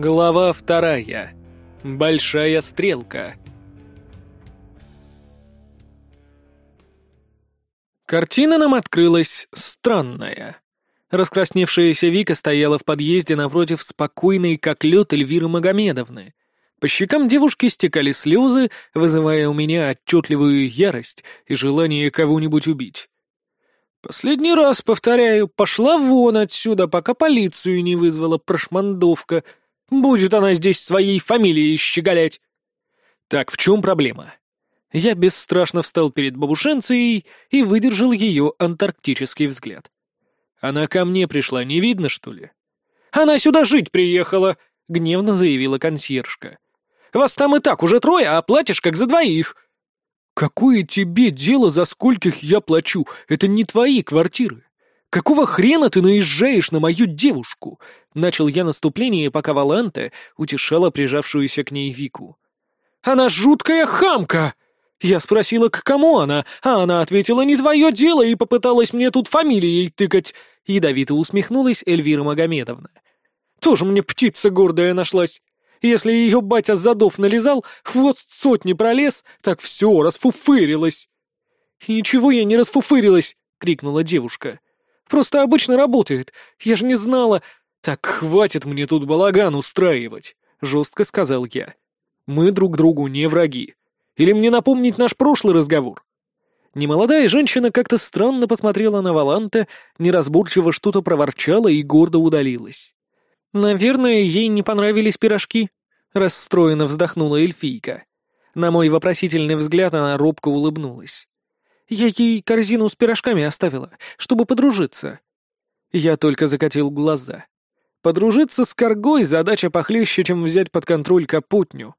Глава вторая. Большая стрелка. Картина нам открылась странная. Раскрасневшаяся Вика стояла в подъезде напротив спокойной, как лед, Эльвиры Магомедовны. По щекам девушки стекали слезы, вызывая у меня отчетливую ярость и желание кого-нибудь убить. «Последний раз, повторяю, пошла вон отсюда, пока полицию не вызвала прошмандовка. Будет она здесь своей фамилией щеголять». «Так, в чем проблема?» Я бесстрашно встал перед бабушенцией и выдержал ее антарктический взгляд. «Она ко мне пришла, не видно, что ли?» «Она сюда жить приехала», — гневно заявила консьержка. «Вас там и так уже трое, а платишь как за двоих». «Какое тебе дело, за скольких я плачу? Это не твои квартиры. Какого хрена ты наезжаешь на мою девушку?» Начал я наступление, пока Валанте утешала прижавшуюся к ней Вику. «Она жуткая хамка!» Я спросила, к кому она, а она ответила, не твое дело, и попыталась мне тут фамилией тыкать. Ядовито усмехнулась Эльвира Магомедовна. Тоже мне птица гордая нашлась. Если ее батя задов налезал, вот сотни пролез, так все, расфуфырилась. «Ничего я не расфуфырилась!» — крикнула девушка. «Просто обычно работает. Я же не знала...» «Так хватит мне тут балаган устраивать», — жестко сказал я. «Мы друг другу не враги. Или мне напомнить наш прошлый разговор?» Немолодая женщина как-то странно посмотрела на Валанте, неразборчиво что-то проворчала и гордо удалилась. «Наверное, ей не понравились пирожки», — расстроенно вздохнула эльфийка. На мой вопросительный взгляд она робко улыбнулась. «Я ей корзину с пирожками оставила, чтобы подружиться». Я только закатил глаза. Подружиться с коргой — задача похлеще, чем взять под контроль капутню.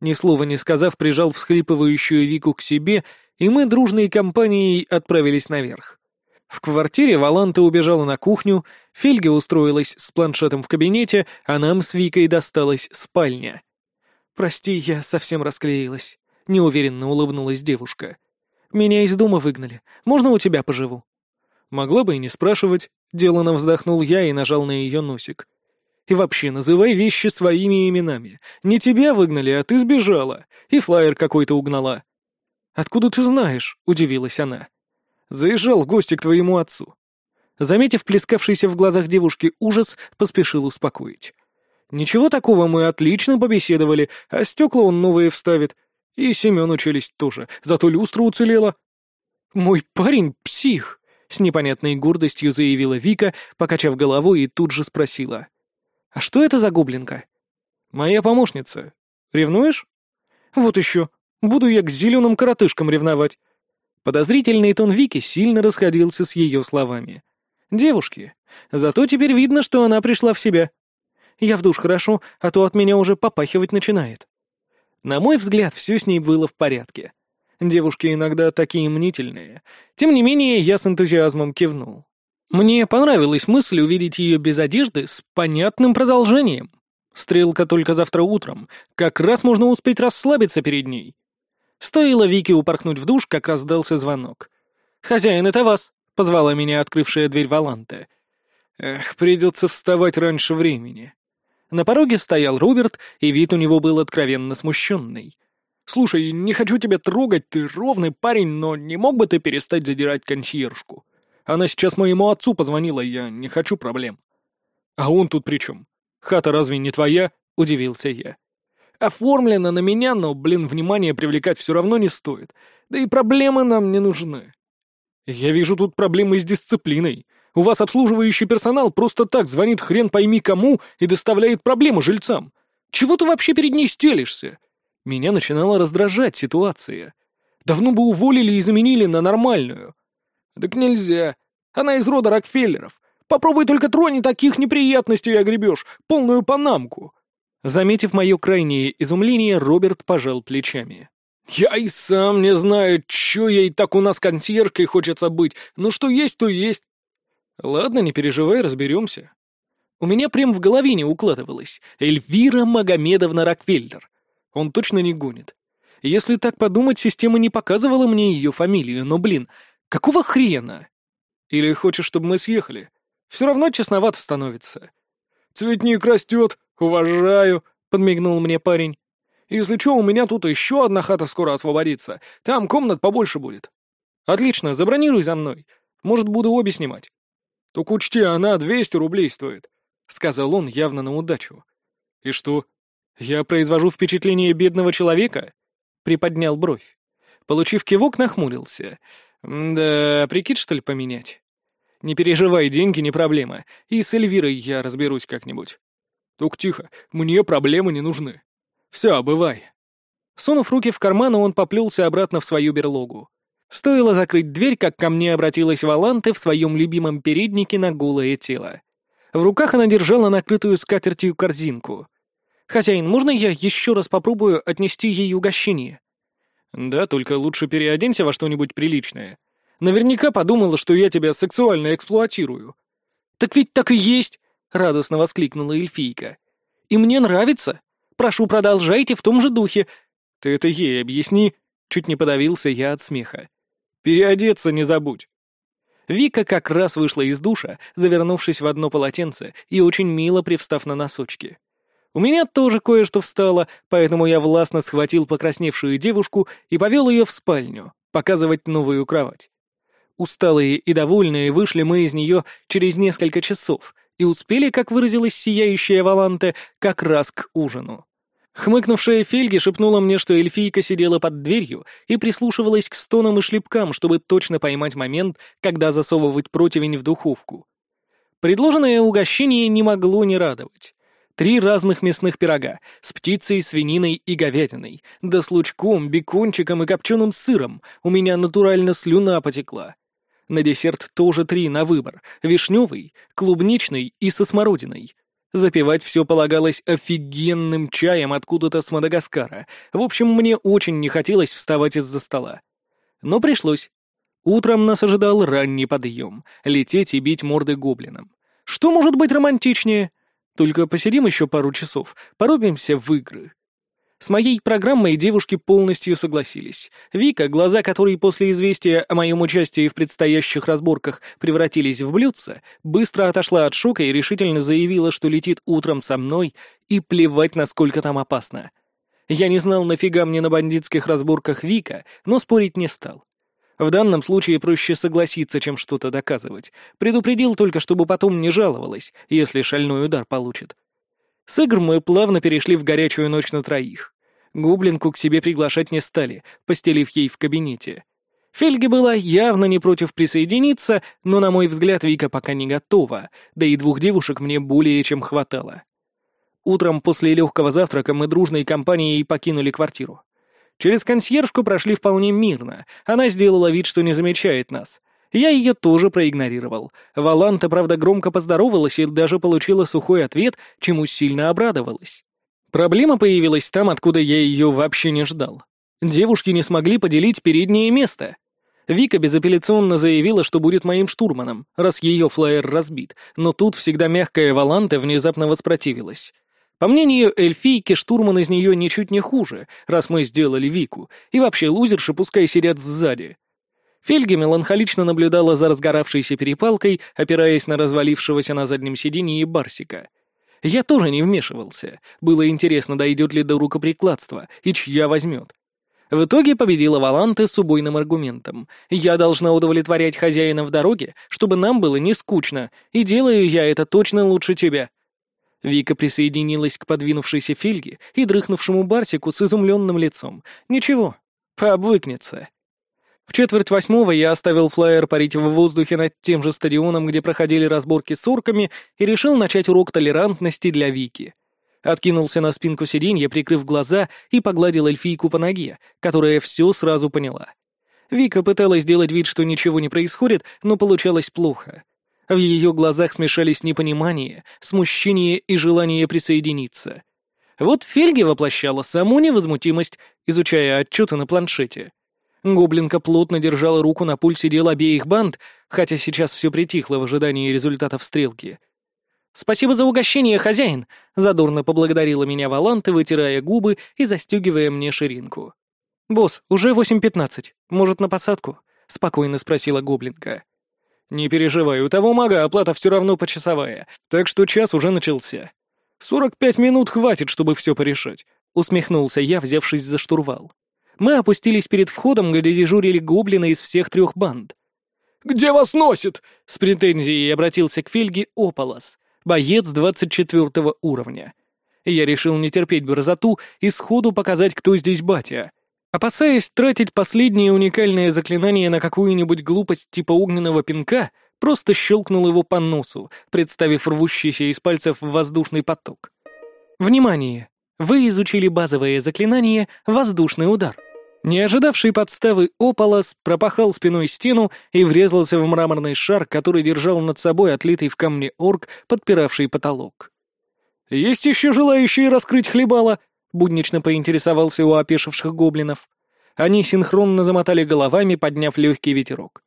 Ни слова не сказав, прижал всхлипывающую Вику к себе, и мы дружной компанией отправились наверх. В квартире Валанта убежала на кухню, Фельга устроилась с планшетом в кабинете, а нам с Викой досталась спальня. «Прости, я совсем расклеилась», — неуверенно улыбнулась девушка. «Меня из дома выгнали. Можно у тебя поживу?» Могла бы и не спрашивать. Делано вздохнул я и нажал на ее носик. «И вообще, называй вещи своими именами. Не тебя выгнали, а ты сбежала. И флаер какой-то угнала». «Откуда ты знаешь?» — удивилась она. Заезжал в гости к твоему отцу». Заметив плескавшийся в глазах девушки ужас, поспешил успокоить. «Ничего такого, мы отлично побеседовали, а стекла он новые вставит. И Семену челюсть тоже, зато люстра уцелела». «Мой парень — псих!» — с непонятной гордостью заявила Вика, покачав головой и тут же спросила. «А что это за гоблинка?» «Моя помощница. Ревнуешь?» «Вот еще. Буду я к зеленым коротышкам ревновать. Подозрительный тон Вики сильно расходился с ее словами. «Девушки. Зато теперь видно, что она пришла в себя. Я в душ хорошо, а то от меня уже попахивать начинает». На мой взгляд, все с ней было в порядке. Девушки иногда такие мнительные. Тем не менее, я с энтузиазмом кивнул. Мне понравилась мысль увидеть ее без одежды с понятным продолжением. Стрелка только завтра утром. Как раз можно успеть расслабиться перед ней. Стоило Вике упорхнуть в душ, как раздался звонок. «Хозяин, это вас!» — позвала меня открывшая дверь Валанте. «Эх, придется вставать раньше времени». На пороге стоял Роберт, и вид у него был откровенно смущенный. «Слушай, не хочу тебя трогать, ты ровный парень, но не мог бы ты перестать задирать консьержку? Она сейчас моему отцу позвонила, я не хочу проблем». «А он тут при чем? Хата разве не твоя?» — удивился я. Оформлено на меня, но, блин, внимание привлекать все равно не стоит. Да и проблемы нам не нужны. Я вижу тут проблемы с дисциплиной. У вас обслуживающий персонал просто так звонит хрен пойми кому и доставляет проблемы жильцам. Чего ты вообще перед ней стелишься? Меня начинала раздражать ситуация. Давно бы уволили и заменили на нормальную. Так нельзя. Она из рода Рокфеллеров. Попробуй только трони таких неприятностей огребешь, полную панамку. Заметив мое крайнее изумление, Роберт пожал плечами. «Я и сам не знаю, чё ей так у нас консьержкой хочется быть. Ну что есть, то есть». «Ладно, не переживай, разберемся». У меня прям в голове не укладывалось. Эльвира Магомедовна Рокфеллер. Он точно не гонит. Если так подумать, система не показывала мне ее фамилию, но, блин, какого хрена? Или хочешь, чтобы мы съехали? Все равно честновато становится. «Цветник растет, «Уважаю», — подмигнул мне парень. «Если что, у меня тут еще одна хата скоро освободится. Там комнат побольше будет». «Отлично, забронируй за мной. Может, буду обе снимать». «Так учти, она 200 рублей стоит», — сказал он явно на удачу. «И что? Я произвожу впечатление бедного человека?» — приподнял бровь. Получив кивок, нахмурился. «Да, прикид, что ли, поменять?» «Не переживай, деньги не проблема, и с Эльвирой я разберусь как-нибудь». «Только тихо, мне проблемы не нужны. Все, бывай». Сунув руки в карманы, он поплелся обратно в свою берлогу. Стоило закрыть дверь, как ко мне обратилась Валанте в своем любимом переднике на голое тело. В руках она держала накрытую скатертью корзинку. «Хозяин, можно я еще раз попробую отнести ей угощение?» «Да, только лучше переоденься во что-нибудь приличное. Наверняка подумала, что я тебя сексуально эксплуатирую». «Так ведь так и есть!» — радостно воскликнула эльфийка. «И мне нравится. Прошу, продолжайте в том же духе». «Ты это ей объясни». Чуть не подавился я от смеха. Переодеться не забудь». Вика как раз вышла из душа, завернувшись в одно полотенце и очень мило привстав на носочки. У меня тоже кое-что встало, поэтому я властно схватил покрасневшую девушку и повел ее в спальню, показывать новую кровать. Усталые и довольные вышли мы из нее через несколько часов и успели, как выразилась сияющая Валанте, как раз к ужину. Хмыкнувшая Фельги шепнула мне, что эльфийка сидела под дверью и прислушивалась к стонам и шлепкам, чтобы точно поймать момент, когда засовывать противень в духовку. Предложенное угощение не могло не радовать. Три разных мясных пирога с птицей, свининой и говядиной, да с лучком, бекончиком и копченым сыром. У меня натурально слюна потекла. На десерт тоже три на выбор — вишневый, клубничный и со смородиной. Запивать все полагалось офигенным чаем откуда-то с Мадагаскара. В общем, мне очень не хотелось вставать из-за стола. Но пришлось. Утром нас ожидал ранний подъем, лететь и бить морды гоблинам. Что может быть романтичнее? Только посидим еще пару часов, порубимся в игры. С моей программой девушки полностью согласились. Вика, глаза которой после известия о моем участии в предстоящих разборках превратились в блюдца, быстро отошла от шока и решительно заявила, что летит утром со мной и плевать, насколько там опасно. Я не знал, нафига мне на бандитских разборках Вика, но спорить не стал. В данном случае проще согласиться, чем что-то доказывать. Предупредил только, чтобы потом не жаловалась, если шальной удар получит. С игр мы плавно перешли в горячую ночь на троих. Гоблинку к себе приглашать не стали, постелив ей в кабинете. Фельге была явно не против присоединиться, но, на мой взгляд, Вика пока не готова, да и двух девушек мне более чем хватало. Утром после легкого завтрака мы дружной компанией покинули квартиру. Через консьержку прошли вполне мирно, она сделала вид, что не замечает нас. Я ее тоже проигнорировал. Валанта, правда, громко поздоровалась и даже получила сухой ответ, чему сильно обрадовалась. Проблема появилась там, откуда я ее вообще не ждал. Девушки не смогли поделить переднее место. Вика безапелляционно заявила, что будет моим штурманом, раз ее флайер разбит, но тут всегда мягкая Валанта внезапно воспротивилась. По мнению эльфийки, штурман из нее ничуть не хуже, раз мы сделали Вику, и вообще лузерши пускай сидят сзади. Фельги меланхолично наблюдала за разгоравшейся перепалкой, опираясь на развалившегося на заднем сиденье Барсика — я тоже не вмешивался. Было интересно, дойдет ли до рукоприкладства, и чья возьмет. В итоге победила Валанте с убойным аргументом. Я должна удовлетворять хозяина в дороге, чтобы нам было не скучно, и делаю я это точно лучше тебя. Вика присоединилась к подвинувшейся Фильге и дрыхнувшему Барсику с изумленным лицом. Ничего, пообвыкнется. В четверть восьмого я оставил флайер парить в воздухе над тем же стадионом, где проходили разборки с орками, и решил начать урок толерантности для Вики. Откинулся на спинку сиденья, прикрыв глаза, и погладил эльфийку по ноге, которая все сразу поняла. Вика пыталась сделать вид, что ничего не происходит, но получалось плохо. В ее глазах смешались непонимание, смущение и желание присоединиться. Вот Фельги воплощала саму невозмутимость, изучая отчеты на планшете. Гоблинка плотно держала руку на пульсе дел обеих банд, хотя сейчас все притихло в ожидании результатов стрелки. «Спасибо за угощение, хозяин!» — задорно поблагодарила меня Валанта, вытирая губы и застегивая мне ширинку. «Босс, уже восемь пятнадцать. Может, на посадку?» — спокойно спросила Гоблинка. «Не переживай, у того мага оплата все равно почасовая, так что час уже начался. «Сорок пять минут хватит, чтобы все порешать», — усмехнулся я, взявшись за штурвал. Мы опустились перед входом, где дежурили гоблины из всех трех банд. «Где вас носит?» — с претензией обратился к Фельге Ополос, боец двадцать четвертого уровня. Я решил не терпеть борзоту и сходу показать, кто здесь батя. Опасаясь тратить последнее уникальное заклинание на какую-нибудь глупость типа огненного пинка, просто щелкнул его по носу, представив рвущийся из пальцев воздушный поток. Внимание! Вы изучили базовое заклинание «Воздушный удар». Не ожидавший подставы Ополос пропахал спиной стену и врезался в мраморный шар, который держал над собой отлитый в камне орк, подпиравший потолок. «Есть еще желающие раскрыть хлебало?» — буднично поинтересовался у опешивших гоблинов. Они синхронно замотали головами, подняв легкий ветерок.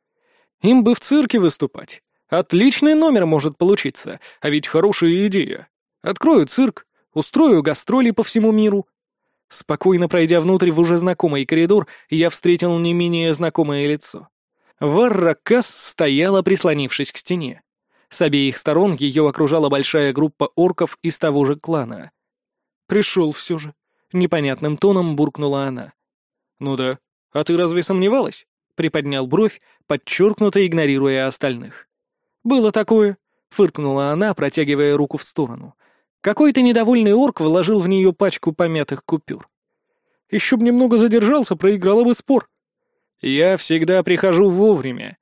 «Им бы в цирке выступать. Отличный номер может получиться, а ведь хорошая идея. Открою цирк, устрою гастроли по всему миру». Спокойно пройдя внутрь в уже знакомый коридор, я встретил не менее знакомое лицо. Варра Касс стояла, прислонившись к стене. С обеих сторон ее окружала большая группа орков из того же клана. «Пришел все же», — непонятным тоном буркнула она. «Ну да. А ты разве сомневалась?» — приподнял бровь, подчеркнуто игнорируя остальных. «Было такое», — фыркнула она, протягивая руку в сторону. Какой-то недовольный орк вложил в нее пачку помятых купюр. «Еще б немного задержался, проиграла бы спор». «Я всегда прихожу вовремя».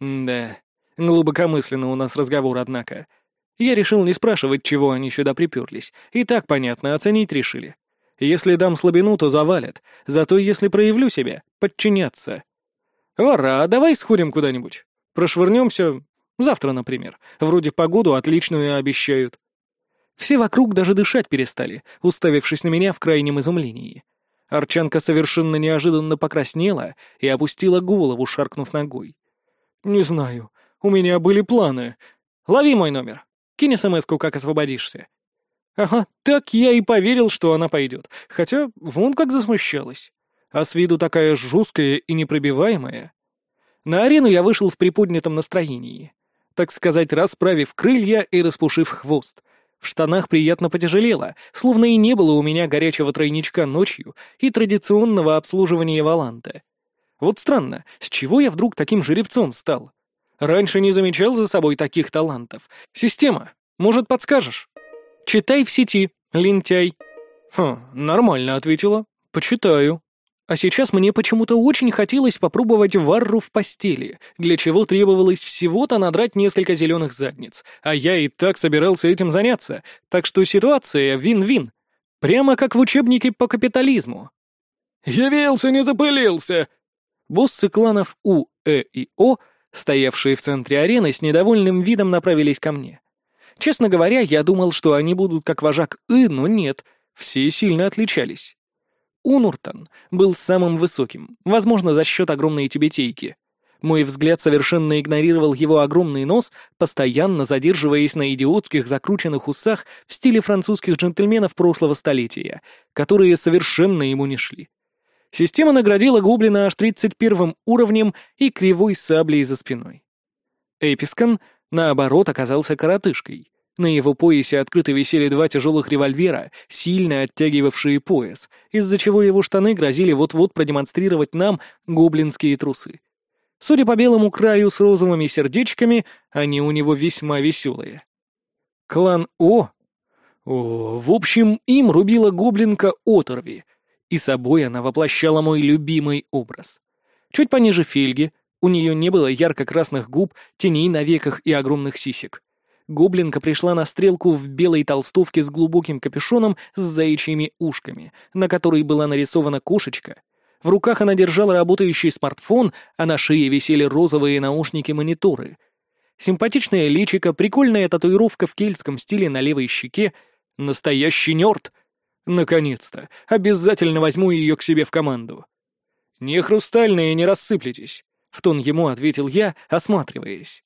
«Да, Глубокомысленно у нас разговор, однако. Я решил не спрашивать, чего они сюда приперлись. И так понятно, оценить решили. Если дам слабину, то завалят. Зато если проявлю себя, подчиняться. Вара, а давай сходим куда-нибудь. Прошвырнемся завтра, например. Вроде погоду отличную обещают. Все вокруг даже дышать перестали, уставившись на меня в крайнем изумлении. Арчанка совершенно неожиданно покраснела и опустила голову, шаркнув ногой. «Не знаю. У меня были планы. Лови мой номер. Кинь смс как освободишься». Ага, так я и поверил, что она пойдет. Хотя вон как засмущалась. А с виду такая жесткая и непробиваемая. На арену я вышел в приподнятом настроении. Так сказать, расправив крылья и распушив хвост. В штанах приятно потяжелело, словно и не было у меня горячего тройничка ночью и традиционного обслуживания Валанта. Вот странно, с чего я вдруг таким жеребцом стал? Раньше не замечал за собой таких талантов. Система, может, подскажешь? Читай в сети, лентяй. Хм, нормально ответила. Почитаю. А сейчас мне почему-то очень хотелось попробовать варру в постели, для чего требовалось всего-то надрать несколько зеленых задниц, а я и так собирался этим заняться, так что ситуация вин-вин. Прямо как в учебнике по капитализму. «Явился, не запылился!» Боссы кланов У, Э и О — стоявшие в центре арены, с недовольным видом направились ко мне. Честно говоря, я думал, что они будут как вожак И, но нет, все сильно отличались. Унуртан был самым высоким, возможно, за счет огромной тюбетейки. Мой взгляд совершенно игнорировал его огромный нос, постоянно задерживаясь на идиотских закрученных усах в стиле французских джентльменов прошлого столетия, которые совершенно ему не шли. Система наградила гоблина аж 31 уровнем и кривой саблей за спиной. Эпискан, наоборот, оказался коротышкой. На его поясе открыто висели два тяжелых револьвера, сильно оттягивавшие пояс, из-за чего его штаны грозили вот-вот продемонстрировать нам гоблинские трусы. Судя по белому краю с розовыми сердечками, они у него весьма веселые. Клан О? О, в общем, им рубила гоблинка Оторви, и собой она воплощала мой любимый образ. Чуть пониже Фельги, у нее не было ярко-красных губ, теней на веках и огромных сисек. Гоблинка пришла на стрелку в белой толстовке с глубоким капюшоном с заячьими ушками, на которой была нарисована кошечка. В руках она держала работающий смартфон, а на шее висели розовые наушники-мониторы. Симпатичное личико, прикольная татуировка в кельтском стиле на левой щеке. Настоящий нерд — Наконец-то! Обязательно возьму ее к себе в команду. Не хрустальные, не рассыплетесь, в тон ему ответил я, осматриваясь.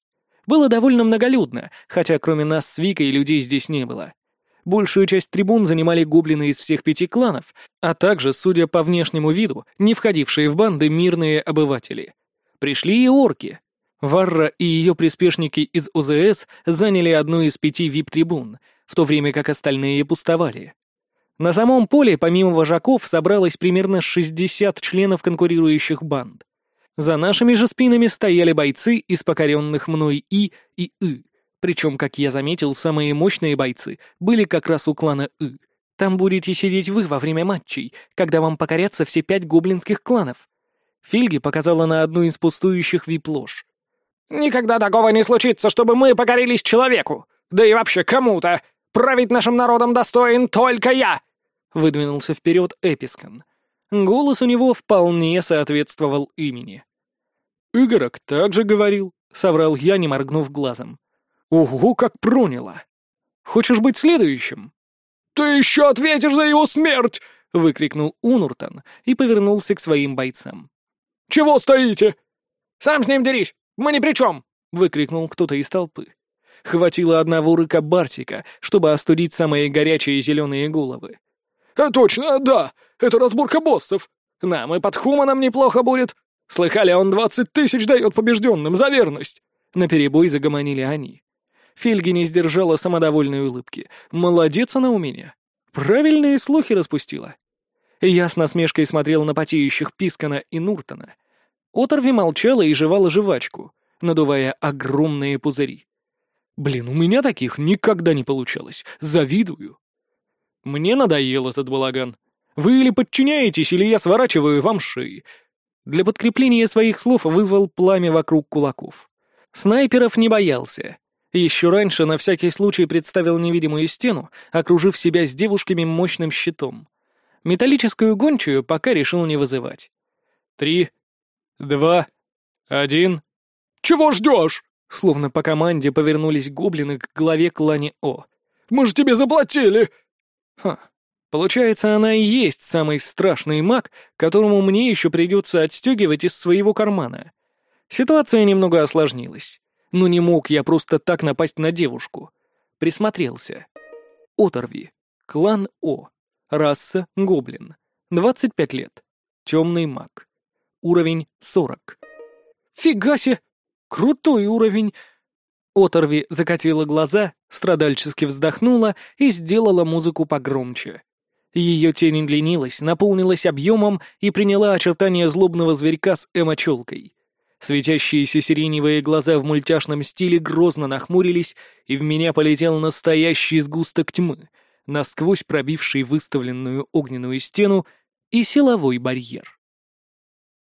Было довольно многолюдно, хотя кроме нас с Викой людей здесь не было. Большую часть трибун занимали гоблины из всех пяти кланов, а также, судя по внешнему виду, не входившие в банды мирные обыватели. Пришли и орки. Варра и ее приспешники из ОЗС заняли одну из пяти вип-трибун, в то время как остальные пустовали. На самом поле, помимо вожаков, собралось примерно 60 членов конкурирующих банд. За нашими же спинами стояли бойцы из покоренных мной И и И. Причем, как я заметил, самые мощные бойцы были как раз у клана И. Там будете сидеть вы во время матчей, когда вам покорятся все пять гоблинских кланов. Фильги показала на одну из пустующих вип-лож. «Никогда такого не случится, чтобы мы покорились человеку! Да и вообще кому-то! Править нашим народом достоин только я!» Выдвинулся вперед Эпискан. Голос у него вполне соответствовал имени. «Игорок также говорил», — соврал я, не моргнув глазом. «Ого, как проняло! Хочешь быть следующим?» «Ты еще ответишь за его смерть!» — выкрикнул Унуртан и повернулся к своим бойцам. «Чего стоите?» «Сам с ним дерись! Мы ни при чем!» — выкрикнул кто-то из толпы. Хватило одного рыка Бартика, чтобы остудить самые горячие зеленые головы. «А точно, да! Это разборка боссов! Нам и под Хуманом неплохо будет! Слыхали, он двадцать тысяч дает побежденным за верность!» Наперебой загомонили они. Фельги не сдержала самодовольной улыбки. «Молодец она у меня! Правильные слухи распустила!» Я с насмешкой смотрел на потеющих Пискана и Нуртона. Оторви молчала и жевала жвачку, надувая огромные пузыри. Блин, у меня таких никогда не получалось. Завидую. Мне надоел этот балаган. Вы или подчиняетесь, или я сворачиваю вам шеи. Для подкрепления своих слов вызвал пламя вокруг кулаков. Снайперов не боялся. Еще раньше на всякий случай представил невидимую стену, окружив себя с девушками мощным щитом. Металлическую гончую пока решил не вызывать. Три, два, один. «Чего ждешь?» Словно по команде повернулись гоблины к главе клане О. «Мы же тебе заплатили!» Ха, получается, она и есть самый страшный маг, которому мне еще придется отстегивать из своего кармана. Ситуация немного осложнилась. Но не мог я просто так напасть на девушку. Присмотрелся. Оторви. Клан О. Раса — гоблин. 25 лет. Темный маг. Уровень 40. Фига себе! Крутой уровень! Оторви закатила глаза, страдальчески вздохнула и сделала музыку погромче. Ее тень длинилась, наполнилась объемом и приняла очертания злобного зверька с эмочелкой. Светящиеся сиреневые глаза в мультяшном стиле грозно нахмурились, и в меня полетел настоящий сгусток тьмы — насквозь пробивший выставленную огненную стену и силовой барьер.